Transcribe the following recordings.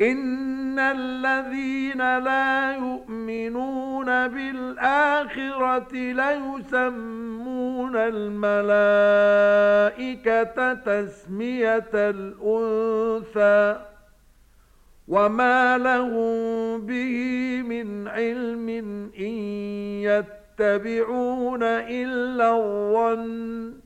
ان الذين لا يؤمنون بالاخره لا يسمون الملائكه تسميه الانثى وما لهم به من علم ان يتبعون الا الظن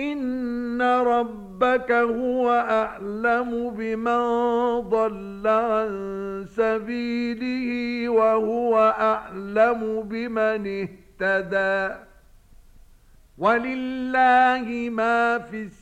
ان ربك هو اعلم بمن ضل عن سبيله وهو اعلم بمن اهتدى ولله ما في السماء